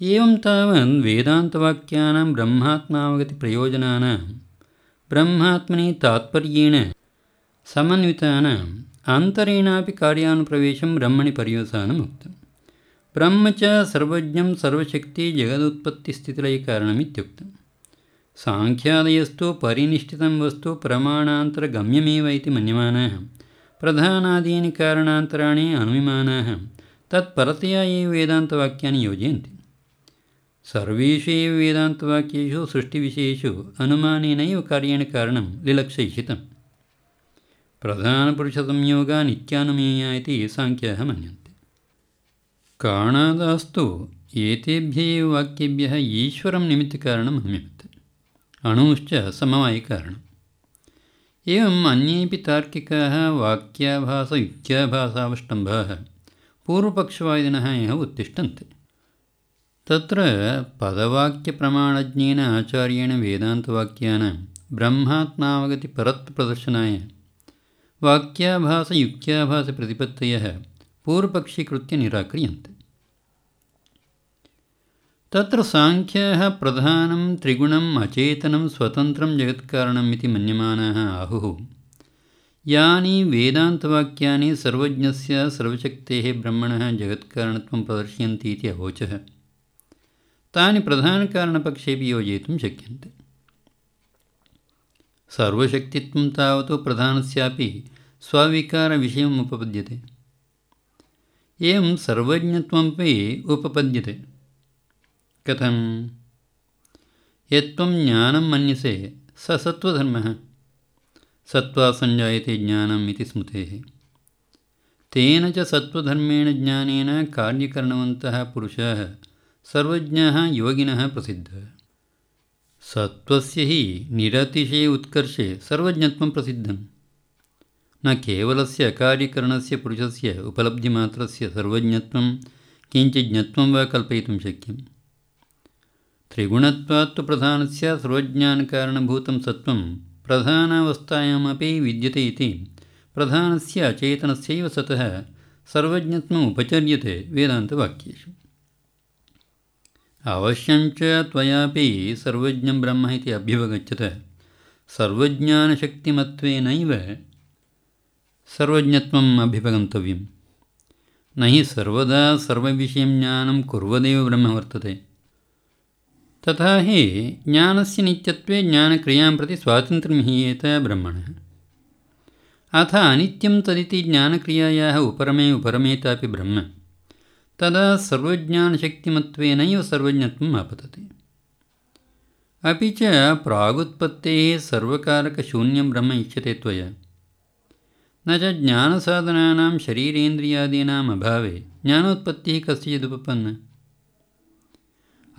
एवं तावन् वेदान्तवाक्यानां ब्रह्मात्मावगतिप्रयोजनानां ब्रह्मात्मनि तात्पर्येण समन्वितानाम् अन्तरेणापि कार्यानुप्रवेशं ब्रह्मणि पर्यवसानम् उक्तम् ब्रह्म च सर्वज्ञं सर्वशक्तिजगदुत्पत्तिस्थितिलयकारणमित्युक्तम् साङ्ख्यादयस्तु परिनिष्ठितं वस्तु प्रमाणान्तरगम्यमेव इति मन्यमानाः प्रधानादीनि कारणान्तराणि अनुमिमानाः तत्परतया एव वेदान्तवाक्यानि योजयन्ति सर्वेषु एव वेदान्तवाक्येषु सृष्टिविषयेषु अनुमानेनैव कार्येण कारणं लिलक्षयिषितम् प्रधानपुरुषसंयोगा नित्यानुमेया इति साङ्ख्याः मन्यन्ते। कारणादास्तु एतेभ्य एव वाक्येभ्यः ईश्वरं निमित्तकारणम् अनुमीयते अणुश्च समवायिकारणम् एवम् अन्येपि तार्किकाः वाक्याभासयुक्त्याभासावष्टम्भाः पूर्वपक्षवादिनः इह उत्तिष्ठन्ते तत्र पदवाक्यप्रमाणज्ञेन आचार्येण वेदान्तवाक्यानां ब्रह्मात्मावगतिपरत्वप्रदर्शनाय वाक्याभासयुक्त्याभासप्रतिपत्तयः पूर्वपक्षीकृत्य निराक्रियन्ते तत्र साङ्ख्याः प्रधानं त्रिगुणम् अचेतनं स्वतन्त्रं जगत्कारणम् इति मन्यमानाः आहुः। यानि वेदान्तवाक्यानि सर्वज्ञस्य सर्वशक्तेः ब्रह्मणः जगत्कारणत्वं प्रदर्शयन्ति इति अवोचः तानि प्रधानकारणपक्षेपि योजयितुं शक्यन्ते। सर्वशक्तित्वं तावत् प्रधानस्यापि स्वविकारविषयम् उपपद्यते। एवं सर्वज्ञत्वमपि उपपद्यते। कथं यत्त्वं ज्ञानं मन्यसे स सत्त्वधर्मः। सत्त्वात् सञ्जायते ज्ञानम् इति स्मृतेः। तेन च सत्त्वधर्मेण ज्ञानेन कार्यकरणवन्तः पुरुषाः सर्वज्ञाः योगिनः प्रसिद्धः। सत्त्वस्य हि निरतिशये उत्कर्षे सर्वज्ञत्वं प्रसिद्धं न केवलस्य कार्यकरणस्य पुरुषस्य उपलब्धिमात्रस्य सर्वज्ञत्वं किञ्चिज्ञत्वं वा कल्पयितुं शक्यं त्रिगुणत्वात्तु प्रधानस्य सर्वज्ञानकारणभूतं सत्त्वं प्रधानावस्थायामपि विद्यते इति प्रधानस्य अचेतनस्यैव सतः सर्वज्ञत्वम् उपचर्यते वेदान्तवाक्येषु अवश्यं च त्वयापि सर्वज्ञं ब्रह्म इति अभ्युपगच्छत। सर्वज्ञानशक्तिमत्वेनैव सर्वज्ञत्वम् अभ्युपगन्तव्यं न हि सर्वदा सर्वविषयं ज्ञानं कुर्वदेव ब्रह्म वर्तते। तथा हि ज्ञानस्य नित्यत्वे ज्ञानक्रियां प्रति स्वातन्त्र्यं हीयेत ब्रह्मणः। अथ अनित्यं तदिति ज्ञानक्रियायाः उपरमे उपरमेतापि ब्रह्म तदा सर्वज्ञानशक्तिमत्वेनैव सर्वज्ञत्वम् आपतति। अपि च प्रागुत्पत्तेः सर्वकारकशून्यं ब्रह्म इष्यते त्वया। न च ज्ञानसाधनानां शरीरेन्द्रियादीनाम् अभावे ज्ञानोत्पत्तिः कस्यचिदुपपन्ना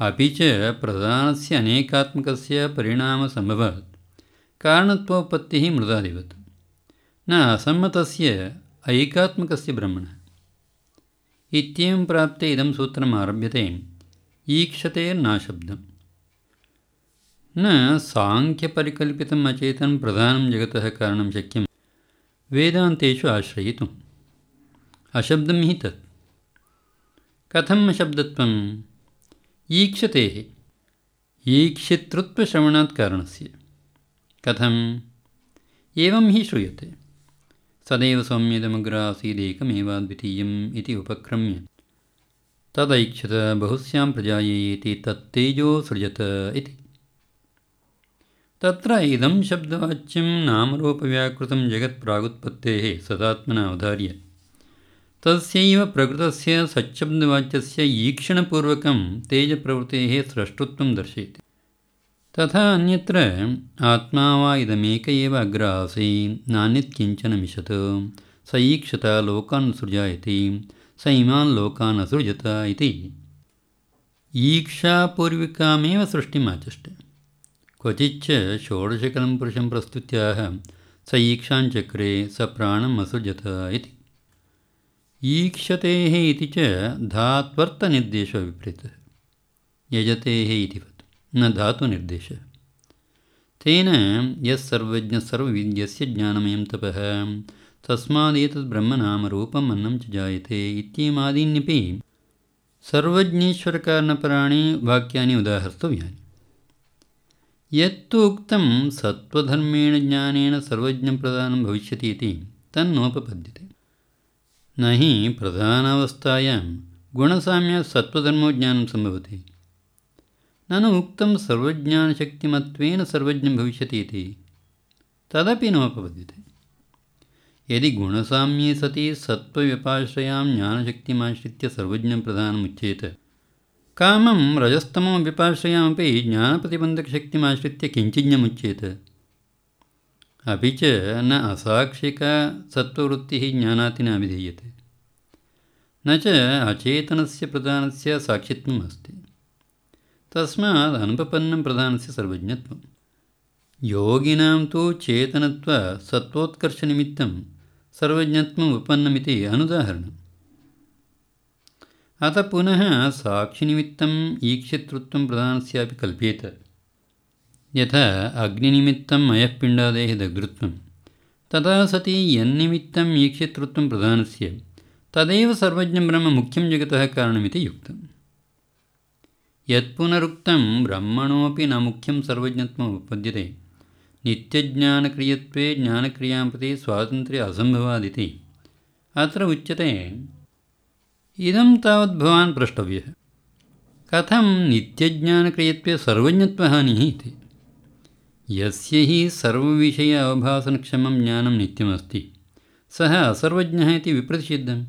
अपि च प्रधानस्य अनेकात्मकस्य परिणामसम्भवात्। कारणत्वोत्पत्तिः मृदादिवत्। न असम्मतस्य ऐकात्मकस्य ब्रह्मणः इत्येवं प्राप्ते इदं सूत्रम् आरभ्यते ईक्षते नाशब्दं न साङ्ख्यपरिकल्पितम् अचेतनं प्रधानं जगतः कारणं शक्यं वेदान्तेषु आश्रयितुम्। अशब्दं हि तत्। कथम् अशब्दत्वम् ईक्षतेः। ईक्षितृत्वश्रवणात् कारणस्य। कथम्? एवं हि श्रूयते सदैव सौम्यदमग्र आसीदेकमेवाद्वितीयम् इति उपक्रम्य। तदैक्षत बहुस्यां प्रजायेति तत्तेजो सृजत इति। तत्र इदं शब्दवाच्यं नामरूपव्याकृतं जगत्प्रागुत्पत्तेः सदात्मना अवधार्य। तस्यैव प्रकृतस्य सच्छब्दवाच्यस्य ईक्षणपूर्वकं तेजप्रवृतेः स्रष्टुत्वं दर्शयति तथा अन्यत्र आत्मा वा इदमेक एव अग्र आसीत्। नान्यत् किञ्चन मिषत् स ईक्षत लोकान् सृजायति। स इमान् लोकान् असृजत इति। ईक्षापूर्विकामेव सृष्टिम् आचष्टे। क्वचिच्च षोडशकलं पुरुषं प्रस्तुत्याह। स ईक्षाञ्चक्रे स प्राणम् असृजत इति। ईक्षतेः इति च धात्वर्थनिर्देशः विपरीतः। यजतेः इतिवत् न धातुनिर्देशः। तेन यः सर्वज्ञसर्वविद्यस्य ज्ञानमयं तपः। तस्मादेतद् ब्रह्मनामरूपम् अन्नं च जायते इत्येमादीन्यपि सर्वज्ञेश्वरकारणपराणि वाक्यानि उदाहर्तव्यानि यत्तु उक्तं सत्त्वधर्मेण ज्ञानेन सर्वज्ञं भविष्यति इति तन्नोपपद्यते। न हि प्रधानावस्थायां गुणसाम्यात् सत्त्वधर्मो ज्ञानं सम्भवति ननु उक्तं सर्वज्ञानशक्तिमत्वेन सर्वज्ञं भविष्यति इति। तदपि नोपपद्यते। यदि गुणसाम्ये सति सत्त्वव्यपाश्रयां ज्ञानशक्तिमाश्रित्य सर्वज्ञं प्रधानमुच्येत। कामं रजस्तमो व्यपाश्रयामपि ज्ञानप्रतिबन्धकशक्तिमाश्रित्य किञ्चिज्ञमुच्येत। अपि च न असाक्षिकसत्त्ववृत्तिः ज्ञानाति न अभिधीयते। न च अचेतनस्य प्रधानस्य साक्षित्वम् अस्ति तस्मात् अनुपपन्नं प्रधानस्य सर्वज्ञत्वं। योगिनां तु चेतनत्वसत्त्वोत्कर्षनिमित्तं सर्वज्ञत्वम् उपपन्नमिति अनुदाहरणम्। अतः पुनः साक्षिनिमित्तम् ईक्षितृत्वं प्रधानस्यापि कल्प्येत। यथा अग्निनिमित्तं मयःपिण्डादेः दग्धृत्वं। तदा सति यन्निमित्तम् ईक्षितृत्वं प्रधानस्य। तदेव सर्वज्ञं ब्रह्म मुख्यं जगतः कारणमिति युक्तम् यत्पुनरुक्तं ब्रह्मणोऽपि न मुख्यं सर्वज्ञत्वम् उपपद्यते नित्यज्ञानक्रियत्वे ज्ञानक्रियां प्रति स्वातन्त्र्य असम्भवादिति। अत्र उच्यते इदं तावत् भवान् प्रष्टव्यः। कथं नित्यज्ञानक्रियत्वे सर्वज्ञत्वहानिः इति? यस्य हि सर्वविषय अवभासनक्षमं ज्ञानं नित्यमस्ति सः असर्वज्ञः इति विप्रतिषिद्धम्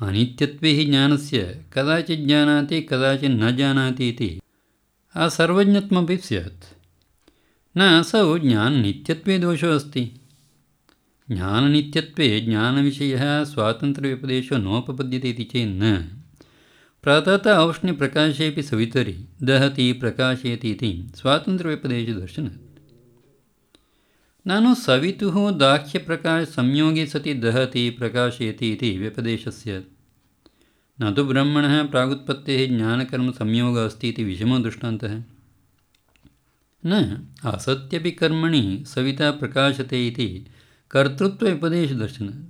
अनित्यत्वे हि ज्ञानस्य कदाचित् जानाति कदाचित् न जानाति इति असर्वज्ञत्वमपि स्यात्। न असौ ज्ञाननित्यत्वे दोषो अस्ति। ज्ञाननित्यत्वे ज्ञानविषयः स्वातन्त्र्यव्यपदेशो नोपपद्यते इति चेन्न। प्रातः औष्ण्यप्रकाशेऽपि सवितरि दहति प्रकाशयति इति स्वातन्त्र्यव्यपदेशदर्शनात् ननु सवितुः दाह्यप्रकाशसंयोगे सति दहति प्रकाशयति इति व्यपदेशस्य। न तु ब्रह्मणः प्रागुत्पत्तेः ज्ञानकर्मसंयोगः अस्ति इति विषमो दृष्टान्तः। न असत्यपि कर्मणि सविता प्रकाशते इति कर्तृत्वोपदेशदर्शनम्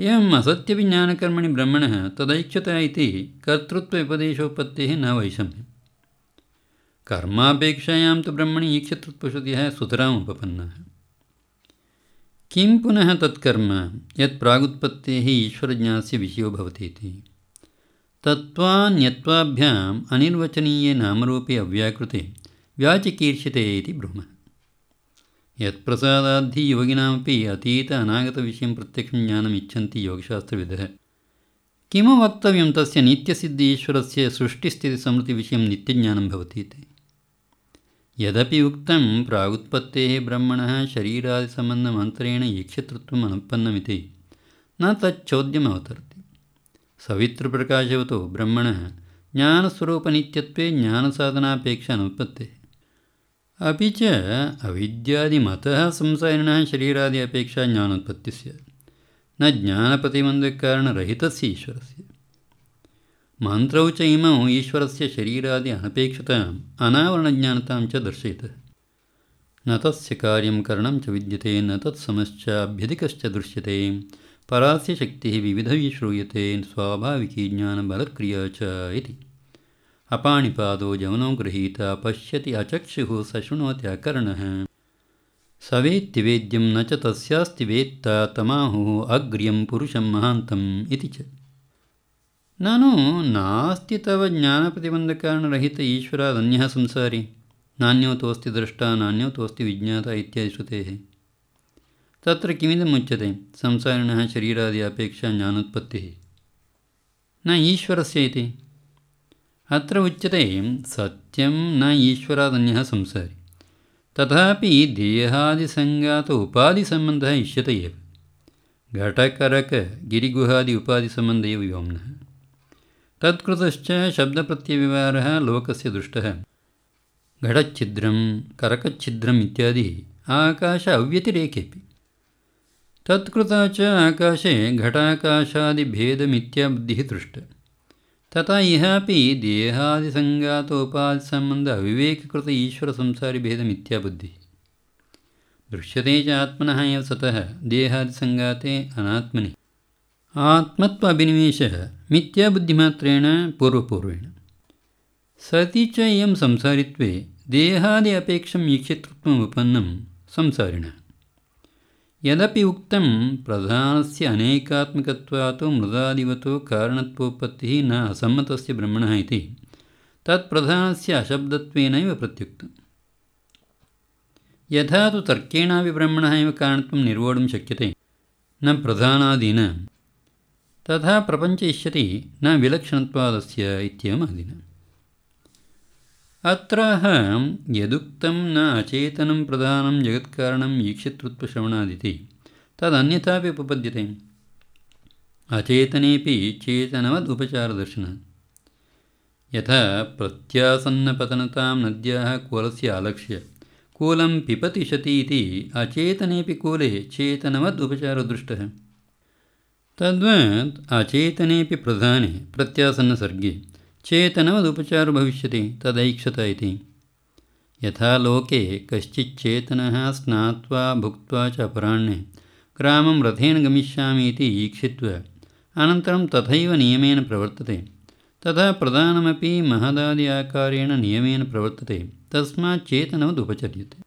एवम् असत्यविज्ञानकर्मणि ब्रह्मणः तदैक्षता इति कर्तृत्वोपदेशोपत्तेः न वैषम्यं कर्मापेक्षायां तु ब्रह्मणि ईक्षतृत्वश्रुतिः सुतरामुपपन्नः किं पुनः तत्कर्म? यत् प्रागुत्पत्तेः ईश्वरज्ञानस्य विषयो भवति इति तत्त्वान्यत्वाभ्याम् अनिर्वचनीये नामरूपे अव्याकृते व्याचिकीर्ष्यते इति ब्रह्मः। यत्प्रसादाद्धि योगिनामपि अतीत अनागतविषयं प्रत्यक्षं ज्ञानम् इच्छन्ति योगशास्त्रविदः। किमु वक्तव्यं तस्य नित्यसिद्धि ईश्वरस्य सृष्टिस्थितिसमृतिविषयं नित्यज्ञानं भवति इति यदपि उक्तं प्रागुत्पत्तेः ब्रह्मणः शरीरादिसम्बन्धमन्तरेण ईक्षतृत्वम् अनुत्पन्नमिति न तच्चोद्यम् अवतरति सवितृप्रकाशवतो ब्रह्मणः ज्ञानस्वरूपनित्यत्वे ज्ञानसाधनापेक्षा अनुत्पत्तेः अपि च अविद्यादिमतः संसारिणः शरीरादि अपेक्षा ज्ञानोत्पत्तिः स्यात् न ज्ञानप्रतिबन्धकारणरहितस्य ईश्वरस्य मन्त्रौ च इमौ ईश्वरस्य शरीरादि अनपेक्षताम् अनावरणज्ञानतां च दर्शयतः। न तस्य कार्यं करणं च विद्यते न तत्समश्चाभ्यधिकश्च दृश्यते। परास्य शक्तिः विविधैः श्रूयते स्वाभाविकी ज्ञानबलक्रिया च इति। अपाणिपादो जवनो गृहीता पश्यति अचक्षुः सशृणोति अकर्णः स वेत्ति वेद्यं न च तस्यास्ति वेत्ता तमाहुः अग्र्यं पुरुषं महान्तम् इति च ननु नास्ति तव ज्ञानप्रतिबन्धकारणरहित ईश्वरादन्यः संसारी नान्योतोऽस्ति द्रष्टा नान्योतोऽस्ति विज्ञाता इत्यादि श्रुतेः तत्र किमिदमुच्यते संसारिणः शरीरादि अपेक्षा ज्ञानोत्पत्तिः न ईश्वरस्य इति अत्र उच्यते सत्यं न ईश्वरादन्यः संसारि तथापि देहादिसङ्गात उपाधिसम्बन्धः इष्यते एव घटकरकगिरिगुहादि उपाधिसम्बन्ध एव व्योम्नः तत्कृतश्च शब्दप्रत्ययव्यवहारः लोकस्य दृष्टः। घटच्छिद्रं, करकच्छिद्रम् इत्यादि आकाश अव्यतिरेकेपि तत्कृता च आकाशे घटाकाशादिभेदमित्याबुद्धिः दृष्ट। तथा इहापि देहादिसङ्गातोपाधिसम्बन्ध अविवेककृत ईश्वरसंसारिभेदमित्याबुद्धिः। दृश्यते च आत्मनः एव सतः, देहादिसङ्गाते अनात्मनि। आत्मत्व अभिनिवेशः मिथ्याबुद्धिमात्रेण पूर्वपूर्वेण सति च इयं संसारित्वे देहादि अपेक्षम् ईक्षितृत्वम् उपन्नं संसारिणः यदपि उक्तं प्रधानस्य अनेकात्मकत्वात् मृदादिवतो कारणत्वोत्पत्तिः न असम्मतस्य ब्रह्मणः इति तत्प्रधानस्य अशब्दत्वेनैव प्रत्युक्तम् यथा तु तर्केणापि ब्रह्मणः एव कारणत्वं निर्वोढुं शक्यते न प्रधानादीना तथा प्रपञ्च इष्यति न विलक्षणत्वादस्य इत्येवमादिना अत्राह यदुक्तं न अचेतनं प्रधानं जगत्कारणम् ईक्षितृत्वश्रवणादिति तदन्यथापि उपपद्यते। अचेतनेपि चेतनवद् उपचारदर्शनात् यथा प्रत्यासन्नपतनतां नद्याः कूलस्य आलक्ष्य कूलं पिपतिशति इति अचेतनेपि कूले चेतनवद् उपचारदृष्टः तद्वत् अचेतनेपि प्रधाने प्रत्यासन्नसर्गे। चेतनवदुपचारो भविष्यति तदैक्षत इति। यथा लोके कश्चिच्चेतनः स्नात्वा भुक्त्वा च अपराह्णे ग्रामं रथेन गमिष्यामि इति ईक्षित्वा अनन्तरं तथैव नियमेन प्रवर्तते। तथा प्रधानमपि महदादि आकारेण नियमेन प्रवर्तते तस्मात् चेतनवद् उपचर्यते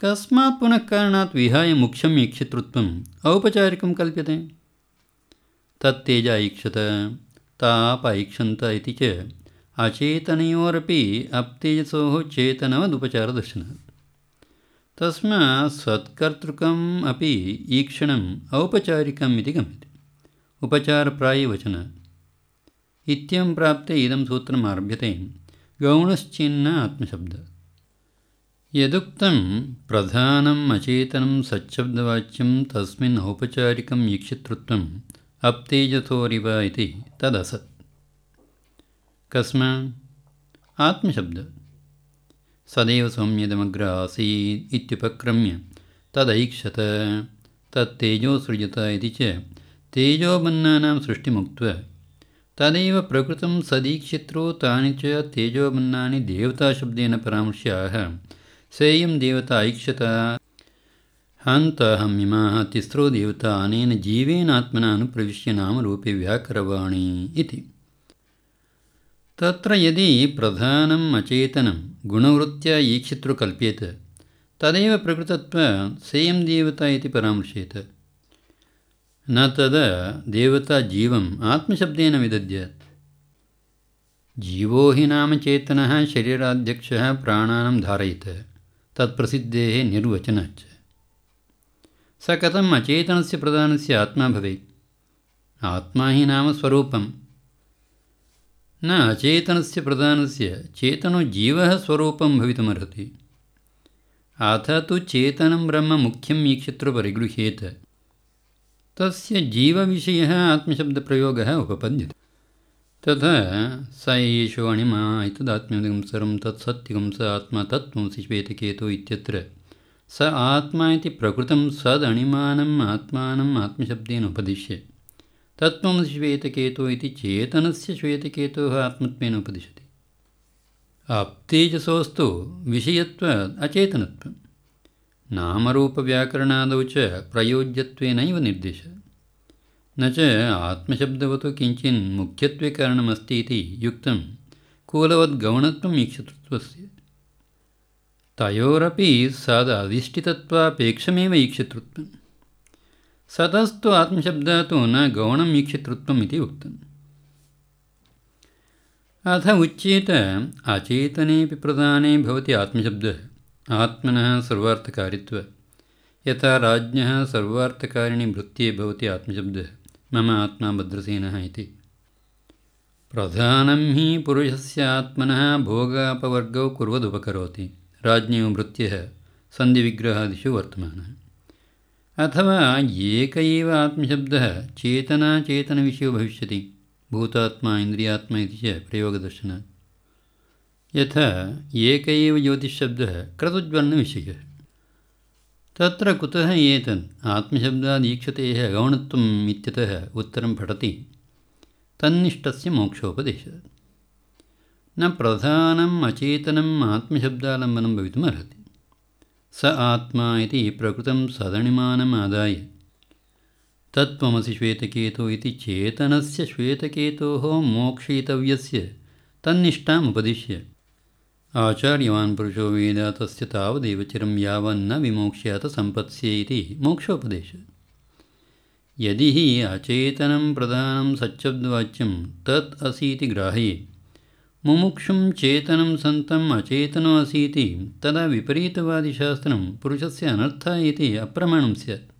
कस्मात् पुनः कारणात् विहाय मुख्यम् ईक्षितृत्वम् औपचारिकं कल्प्यते तत्तेज ऐक्षन्त इति च। अचेतनयोरपि अप्तेजसोः चेतनवदुपचारदर्शनात् तस्मात् सत्कर्तृकम् अपि ईक्षणम् औपचारिकम् इति गम्यते। उपचारप्रायवचनात् इत्यं प्राप्ते इदं आरभ्यते। गौणश्चिन्न आत्मशब्दात् यदुक्तं प्रधानम् अचेतनं सच्छब्दवाच्यं अप्तेजसोरिव इति तदसत् कस्मात् आत्मशब्दात् सदैव सौम्यदमग्र आसीत् इत्युपक्रम्य तदैक्षत तत्तेजो सृजत इति च तेजोबन्नानां सृष्टिमुक्त्वा तदैव प्रकृतं सदीक्षित्रो तानि च तेजोबन्नानि देवताशब्देन परामृश्याः। सेयं देवता ऐक्षत हन्तहम् इमाः तिस्रो देवता अनेन जीवेन आत्मना अनुप्रविश्य नामरूपे व्याकरवाणी इति। तत्र यदि प्रधानम् अचेतनं गुणवृत्त्या ईक्षित्रो कल्प्येत तदेव प्रकृतत्वा सेयं देवता इति परामृश्येत न तदा देवता जीवम् आत्मशब्देन विदद्यात् जीवो हि नाम चेतनः शरीराध्यक्षः प्राणानं धारयेत् तत्प्रसिद्धेः निर्वचनाच्च स कथम् अचेतनस्य प्रधानस्य आत्मा भवेत्? आत्मा हि नाम स्वरूपं न अचेतनस्य प्रधानस्य चेतनो जीवः स्वरूपं भवितुमर्हति। अथ तु चेतनं ब्रह्म मुख्यम् ईक्षित्रो परिगृह्येत। तस्य जीवविषयः आत्मशब्दप्रयोगः उपपद्यते। तथा स एषो अणिमा एतदात्म्यदिकं सर्वं तत्सत्यकं स आत्मा तत्त्वंसि श्वेतकेतु इत्यत्र स आत्मा इति प्रकृतं सदणिमानम् आत्मानम् आत्मशब्देन उपदिश्य। तत्त्वंसि श्वेतकेतु इति चेतनस्य श्वेतकेतोः आत्मत्वेन उपदिशति अप्तेजसोस्तु विषयत्वात् अचेतनत्वम्। नामरूपव्याकरणादौ च प्रयोज्यत्वेनैव निर्दिशः। न च आत्मशब्दवतो किञ्चिन् मुख्यत्वे कारणमस्ति इति युक्तं कूलवद्गौणत्वम् ईक्षतृत्वस्य तयोरपि सदधिष्ठितत्वापेक्षमेव ईक्षतृत्वं सतस्तु आत्मशब्दात् न गौणम् ईक्षतृत्वम् इति उक्तम्। अथ उच्येत अचेतनेऽपि प्रधाने भवति आत्मशब्दः, आत्मनः सर्वार्थकारित्व। यथा राज्ञः सर्वार्थकारिणि भृत्ये भवति आत्मशब्दः, मम आत्मा भद्रसेनः इति। प्रधानं हि पुरुषस्य आत्मनः भोगापवर्गौ कुर्वदुपकरोति। राज्ञो भृत्यः सन्धिविग्रहादिषु वर्तमानः। अथवा एक एव आत्मशब्दः चेतनाचेतनविषयो भविष्यति, भूतात्मा, इन्द्रियात्मा इति च प्रयोगदर्शनात्। यथा एक एव ज्योतिश्शब्दः क्रतुज्वर्णविषयः तत्र कुतः एतत् आत्मशब्दादीक्षतेः गौणत्वम् इत्यतः उत्तरं पठति, तन्निष्ठस्य मोक्षोपदेशः न प्रधानम् अचेतनम् आत्मशब्दालम्बनं भवितुमर्हति स आत्मा इति प्रकृतं सदणिमानम् आदाय तत्त्वमसि श्वेतकेतो इति चेतनस्य श्वेतकेतोः मोक्षयितव्यस्य तन्निष्ठाम् उपदिश्य आचार्यवान् पुरुषो वेद तस्य तावदेव चिरं यावन्न विमोक्ष्यात सम्पत्स्ये इति मोक्षोपदेश यदि हि अचेतनं प्रधानं सच्चब्दवाच्यं तत् असीति ग्राह्ये मुमुक्षुं चेतनं सन्तम् अचेतनो असीति तदा विपरीतवादिशास्त्रं पुरुषस्य अनर्थः इति अप्रमाणं स्यात्।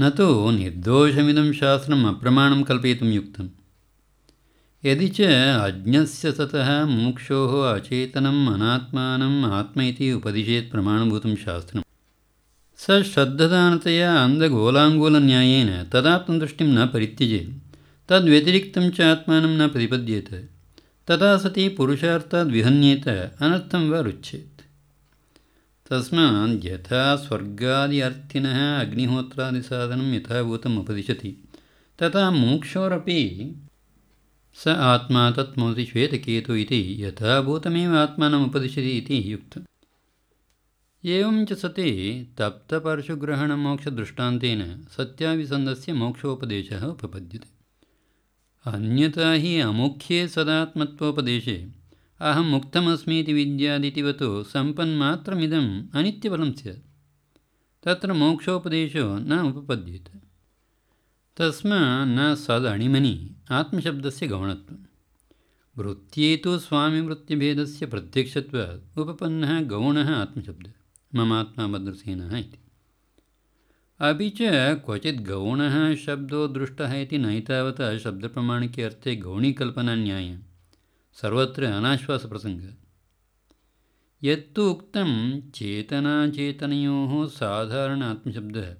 न तु निर्दोषमिदं शास्त्रम् अप्रमाणं कल्पयितुं युक्तं यदि च अज्ञस्य ततः मुमुक्षोः अचेतनम् अनात्मानम् आत्म इति उपदिशेत् प्रमाणभूतं शास्त्रं स श्रद्धदानतया अन्धगोलाङ्गूलन्यायेन तदात्मदृष्टिं न परित्यजेत्। तद्व्यतिरिक्तं च आत्मानं न प्रतिपद्येत तदा सति पुरुषार्थाद् विहन्येत अनर्थं वा रुच्छेत् तस्मात् यथा स्वर्गादि अर्थिनः अग्निहोत्रादिसाधनं यथाभूतम् उपदिशति। तथा मोक्षोरपि स आत्मा तत्मोति श्वेतकेतु इति यथाभूतमेव आत्मानम् उपदिशति इति युक्तम् एवं च सति तप्तपरशुग्रहणमोक्षदृष्टान्तेन सत्याविसन्धस्य मोक्षोपदेशः उपपद्यते अन्यथा हि अमुख्ये सदात्मत्वोपदेशे। अहं मुक्तमस्मीति विद्यादितिवत् सम्पन्मात्रमिदम् अनित्यफलं स्यात्। तत्र मोक्षोपदेशो न उपपद्येत। तस्मात् न सदणिमनि आत्मशब्दस्य गौणत्वं वृत्त्ये तु स्वामिवृत्तिभेदस्य प्रत्यक्षत्वात् उपपन्नः गौणः आत्मशब्दः। ममात्मा भद्रसेनः इति अपि च क्वचित् गौणः शब्दो दृष्टः इति नैतावता शब्दप्रमाणिके अर्थे गौणीकल्पनान्यायः। सर्वत्र अनाश्वासप्रसङ्गः। यत्तु उक्तं चेतनाचेतनयोः साधारण आत्मशब्दः,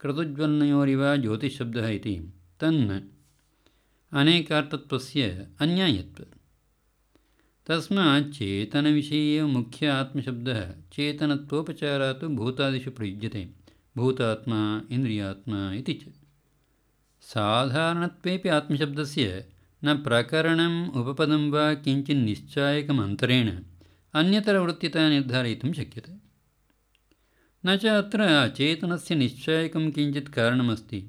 क्रतुज्वलनयोरिव ज्योतिषशब्दः इति। तन्न। अनेकार्थत्वस्य अन्यायत्वात् तस्मात् चेतनविषये एव मुख्य आत्मशब्दः, चेतनत्वोपचारात् भूतादिषु प्रयुज्यते। भूतात्मा इन्द्रियात्मा इति च। साधारणत्वेपि आत्मशब्दस्य न प्रकरणम् उपपदं वा किञ्चित् निश्चायकमन्तरेण अन्यतरवृत्तिता निर्धारयितुं शक्यते। न च अत्र अचेतनस्य निश्चायकं किञ्चित् कारणमस्ति।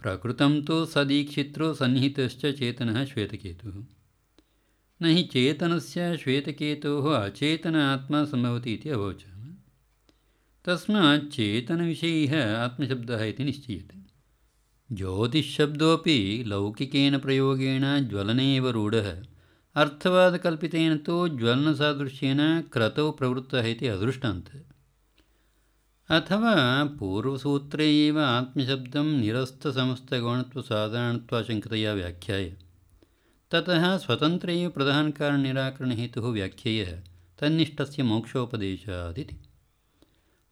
प्रकृतं तु सदीक्षित्रो सन्निहितश्च चेतनः श्वेतकेतुः। न हि चेतनस्य श्वेतकेतोः अचेतन आत्मा सम्भवति इति अवोचामः तस्मात् चेतनविषयः आत्मशब्दः इति निश्चीयते। ज्योतिःशब्दोऽपि लौकिकेन प्रयोगेण ज्वलने रूढः। अर्थवादकल्पितेन तु ज्वलनसादृश्येन क्रतौ प्रवृत्तः इति अथवा पूर्वसूत्रे एव आत्मशब्दं निरस्तसमस्तगौणत्वसाधारणत्वाशङ्कतया व्याख्याय। ततः स्वतन्त्र एव प्रधानकारणनिराकरणहेतुः व्याख्येयः। तन्निष्ठस्य मोक्षोपदेशादिति।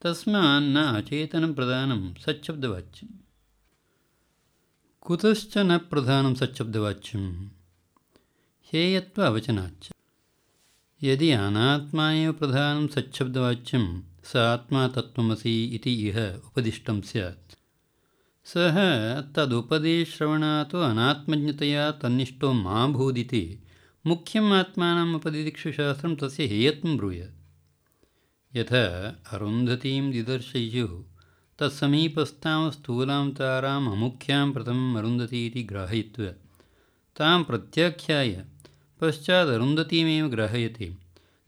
तस्मान्न अचेतनं प्रधानं सच्छब्दवाच्यम् कुतश्च न प्रधानं सच्छब्दवाच्यं हेयत्व अवचनाच्च यदि अनात्मा एव प्रधानं सच्छब्दवाच्यं स आत्मा तत्त्वमसि इति इह उपदिष्टं स्यात्। सः तदुपदेश्रवणात् अनात्मज्ञतया तन्निष्ठो मा भूदिति मुख्यम् आत्मानम् उपदिदिक्षुशास्त्रं तस्य हेयत्वं ब्रूयात् यथा अरुन्धतीं दिदर्शयुः तत्समीपस्थां स्थूलां ताराम् अमुख्यां प्रथमम् अरुन्धती इति ग्राहयित्वा, तां प्रत्याख्याय पश्चादरुन्धतीमेव ग्राहयति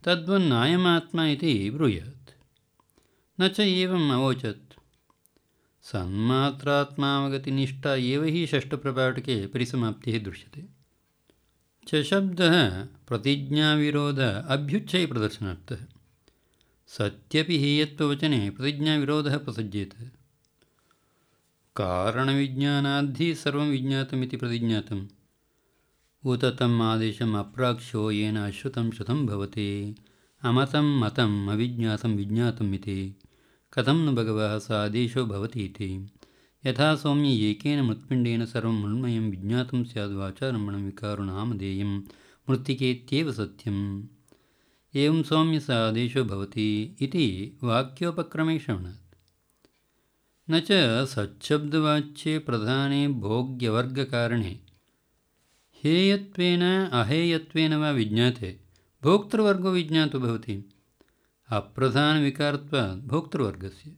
तद्वन्नायमात्मा इति ब्रूयात्। न च एवम् अवोचत्। सन्मात्रात्मावगतिनिष्ठा एव हि षष्ठप्रपाटके परिसमाप्तिः दृश्यते। च शब्दः प्रतिज्ञाविरोध अभ्युच्चयप्रदर्शनार्थः सत्यपि हेयत्ववचने प्रतिज्ञाविरोधः प्रसज्येत। कारणविज्ञानाद्धि सर्वं विज्ञातमिति प्रतिज्ञातम्। उत तम् आदेशम् अप्राक्ष्यो येन अश्रुतं श्रुतं भवति। अमतं मतम् अविज्ञातं विज्ञातम् इति। कथं न भगवः स आदेशो भवति इति। यथा सौम्य एकेन मृत्पिण्डेन सर्वं मृण्मयं विज्ञातं स्याद्वाचारम्भणं विकारो नामधेयं मृत्तिकेत्येव सत्यम् एवं सौम्य स आदेशो भवति इति न सच्छब्दवाच्ये प्रधाने भोग्यवर्गकारणे। हेयत्वेन, अहेयत्वेन वा विज्ञाते, भोक्तृवर्गो विज्ञातो भवति। अप्रधानविकारत्वात् भोक्तृवर्गस्य।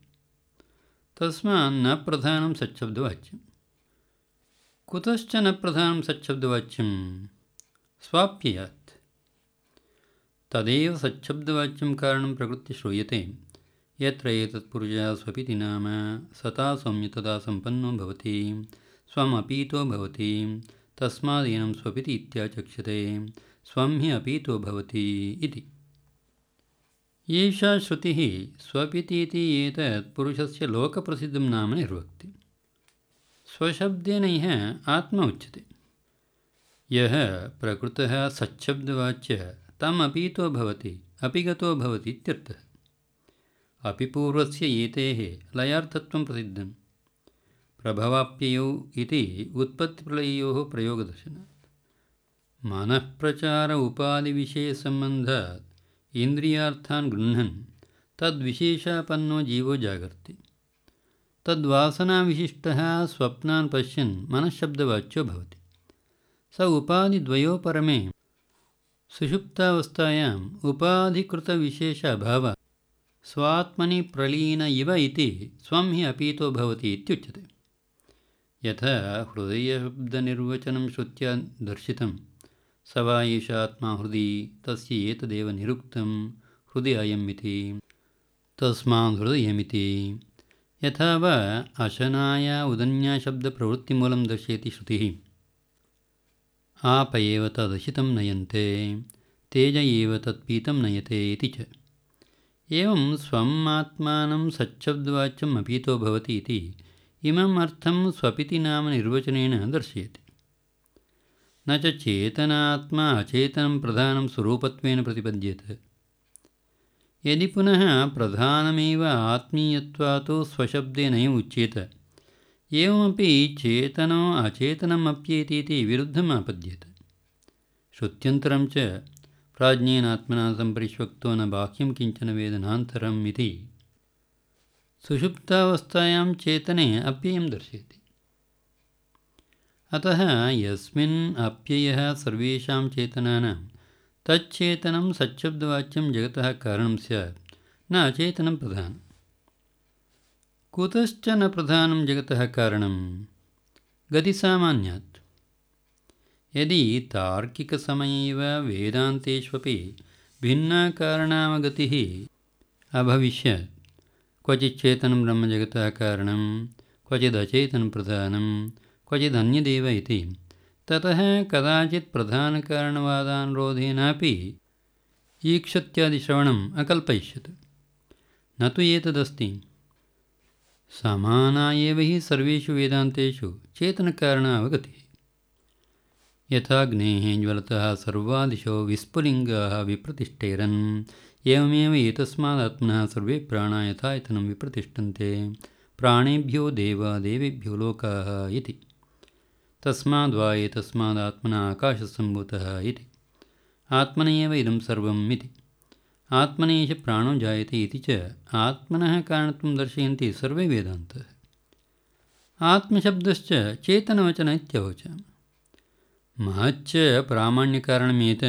तस्मान्न प्रधानं सच्छब्दवाच्यं कुतश्च न प्रधानं सच्छब्दवाच्यं स्वाप्ययात्। तदेव सच्छब्दवाच्यं कारणं प्रकृत्य श्रूयते। यत्र एतत्पुरुषः स्वपिति नाम, सता सौम्य तदा सम्पन्नो भवति स्वमपीतो भवति तस्मादेनं स्वपिति इत्याचक्षते, स्वं हि अपीतो भवति इति। एषा श्रुतिः स्वपितीति एतत् पुरुषस्य लोकप्रसिद्धं नाम निर्वक्ति। स्वशब्देन इह आत्मा उच्यते। यः प्रकृतः सच्छब्दवाच्यः तम् अपीतो भवति अपि गतो भवति इत्यर्थः। अपि पूर्वस्य एतेः लयार्थत्वं प्रसिद्धं प्रभवाप्ययौ इति उत्पत्तिप्रलयोः प्रयोगदर्शनात्। मनःप्रचार उपाधिविषयसम्बन्धात् इन्द्रियार्थान् गृह्णन्, तद्विशेषापन्नो जीवो जागर्ति। तद्वासनाविशिष्टः स्वप्नान् पश्यन् मनःशब्दवाच्यो भवति। स उपाधिद्वयोपरमे सुषुप्तावस्थायाम् उपाधिकृतविशेष अभावात् स्वात्मनि प्रलीन इव इति स्वं हि अपीतो भवति इत्युच्यते। यथा हृदयशब्दनिर्वचनं श्रुत्या दर्शितं स वा एष आत्मा हृदि तस्य एतदेव निरुक्तं हृदि अयम् इति तस्मात् हृदयमिति। यथा वा अशनाय उदन्याशब्दप्रवृत्तिमूलं दर्शयति श्रुतिः आप एव तदशितं नयन्ते तेज एव तत्पीतं नयते इति च। एवं स्वम् आत्मानं सच्छब्दवाच्यम् अपीतो भवति इति इमम् अर्थं स्वपिति नाम निर्वचनेन दर्शयति। न च चेतनात्मा अचेतनं प्रधानं स्वरूपत्वेन प्रतिपद्यते। यदि पुनः प्रधानमेव आत्मीयत्वात् स्वशब्देनैव उच्येत एवमपि चेतनो अचेतनमप्येतीति विरुद्धम् आपद्येत श्रुत्यन्तरं च प्राज्ञेनात्मना सम्परिष्वक्तो न बाह्यं किञ्चन वेदनान्तरम् इति सुषुप्तावस्थायां चेतने अप्ययं दर्शयति। अतः यस्मिन् अप्ययः सर्वेषां चेतनानां तच्चेतनं सच्छब्दवाच्यं जगतः कारणं स्यात् न अचेतनं प्रधानं कुतश्च न प्रधानं जगतः कारणं? गतिसामान्यात्। यदि तार्किकसमये एव वेदान्तेष्वपि भिन्नाकारणामगतिः अभविष्यत् क्वचिच्चेतनं ब्रह्मजगतः कारणं क्वचिदचेतनं प्रधानं क्वचिदन्यदेव इति ततः कदाचित् प्रधानकारणवादानुरोधेनापि ईक्षत्यादिश्रवणम् अकल्पयिष्यत्। न तु एतदस्ति समाना एव हि सर्वेषु वेदान्तेषु चेतनकारणावगतिः यथाग्नेः ज्वलतः सर्वादिशो विस्फुलिङ्गाः विप्रतिष्ठेरन्। एवमेव एतस्मादात्मनः सर्वे प्राणा यथायतनं विप्रतिष्ठन्ते। प्राणेभ्यो देवादेवेभ्यो लोकाः इति। तस्माद्वा एतस्मादात्मना आकाशसम्भूतः इति। आत्मन एव इदं सर्वम् इति आत्मनेश प्राणो जायते इति च आत्मनः कारणत्वं दर्शयन्ति सर्वे वेदान्तः। आत्मशब्दश्च चेतनवचन इत्यवोचामः महच्च प्रामाण्यकारणमेत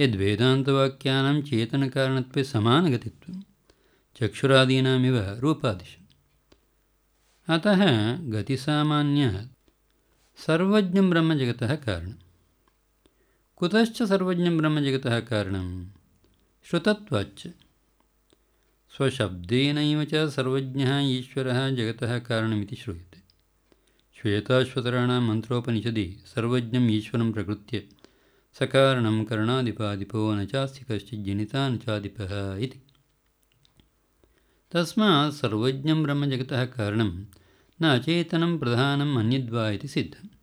यद्वेदान्तवाक्यानां चेतनकारणत्वे समानगतित्वं चक्षुरादीनामिव रूपादिशम् अतः गतिसामान्यात् सर्वज्ञं ब्रह्मजगतः कारणं कुतश्च सर्वज्ञं ब्रह्मजगतः कारणं श्रुतत्वाच्च। स्वशब्देनैव च सर्वज्ञः ईश्वरः जगतः कारणमिति श्रूयते। श्वेताश्वतराणां मन्त्रोपनिषदि सर्वज्ञम् ईश्वरं प्रकृत्य सकारणं करणादिपादिपो न चास्ति कश्चित् जनिता न चादिपः इति। तस्मात् सर्वज्ञं ब्रह्मजगतः कारणं न अचेतनं प्रधानम् अन्यद्वा इति सिद्धम्